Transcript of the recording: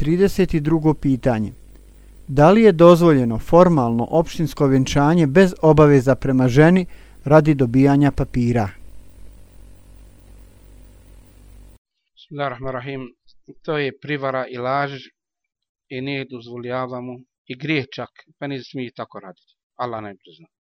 32. pitanje Da li je dozvoljeno formalno opštinsko vjenčanje bez obaveza prema ženi radi dobijanja papira? Bismillahirrahmanirrahim. To je privara i laž i ne dozvoljavamo i grijeh čak. Pa ne smije tako raditi. Allah najbolje zna.